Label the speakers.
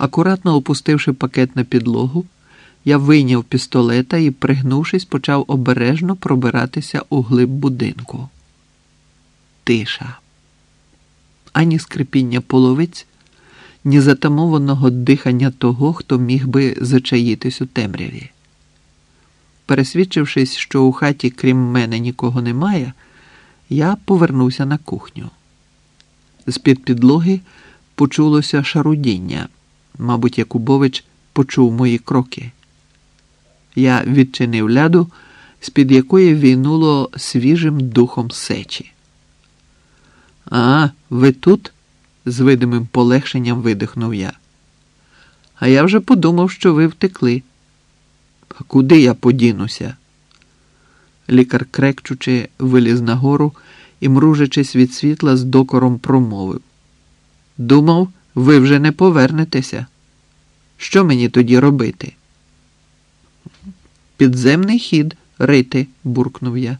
Speaker 1: Акуратно опустивши пакет на підлогу, я вийняв пістолета і, пригнувшись, почав обережно пробиратися у глиб будинку. Тиша. Ані скрипіння половиць, ні затамованого дихання того, хто міг би зачаїтись у темряві. Пересвідчившись, що у хаті, крім мене, нікого немає, я повернувся на кухню. З-під підлоги почулося шарудіння. Мабуть, Якубович почув мої кроки. Я відчинив ляду, з-під якої війнуло свіжим духом сечі. А, ви тут? з видимим полегшенням видихнув я. А я вже подумав, що ви втекли. А куди я подінуся? Лікар, крекчучи, виліз нагору і, мружачись від світла, з докором промовив. Думав, ви вже не повернетеся. Що мені тоді робити? Підземний хід рити, буркнув я.